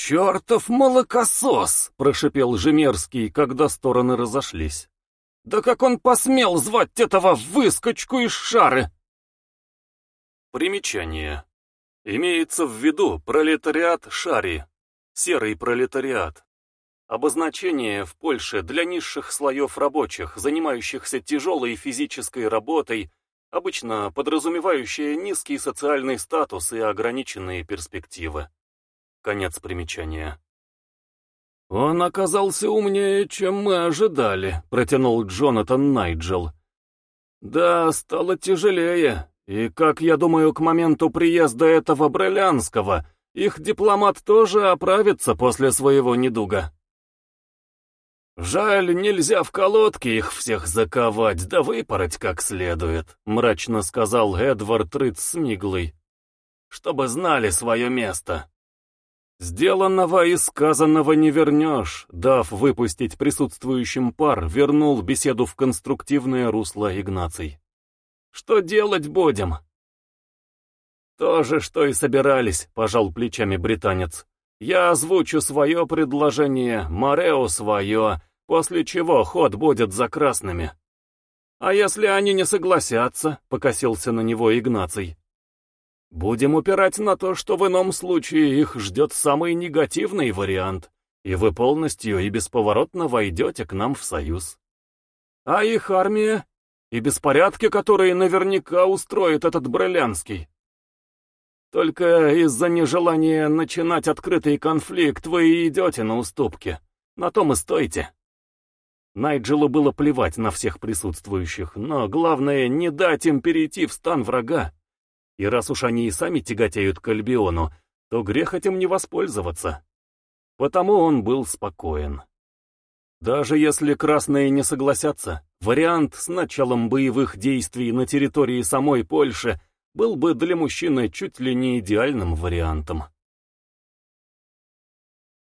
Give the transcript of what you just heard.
«Чертов молокосос!» — прошипел Жемерский, когда стороны разошлись. «Да как он посмел звать этого выскочку из шары?» Примечание. Имеется в виду пролетариат Шари, серый пролетариат. Обозначение в Польше для низших слоев рабочих, занимающихся тяжелой физической работой, обычно подразумевающее низкий социальный статус и ограниченные перспективы. Конец примечания. «Он оказался умнее, чем мы ожидали», — протянул Джонатан Найджел. «Да, стало тяжелее, и, как я думаю, к моменту приезда этого Брылянского, их дипломат тоже оправится после своего недуга». «Жаль, нельзя в колодке их всех заковать, да выпороть как следует», — мрачно сказал Эдвард Рыц. «Чтобы знали свое место». Сделанного и сказанного не вернешь, дав выпустить присутствующим пар, вернул беседу в конструктивное русло Игнаций. «Что делать будем?» «То же, что и собирались», — пожал плечами британец. «Я озвучу свое предложение, Морео свое, после чего ход будет за красными». «А если они не согласятся?» — покосился на него Игнаций. Будем упирать на то, что в ином случае их ждет самый негативный вариант, и вы полностью и бесповоротно войдете к нам в союз. А их армия и беспорядки, которые наверняка устроит этот Брылянский. Только из-за нежелания начинать открытый конфликт вы и идете на уступки. На том и стойте. Найджелу было плевать на всех присутствующих, но главное не дать им перейти в стан врага. И раз уж они и сами тяготеют к Альбиону, то грех этим не воспользоваться. Потому он был спокоен. Даже если красные не согласятся, вариант с началом боевых действий на территории самой Польши был бы для мужчины чуть ли не идеальным вариантом.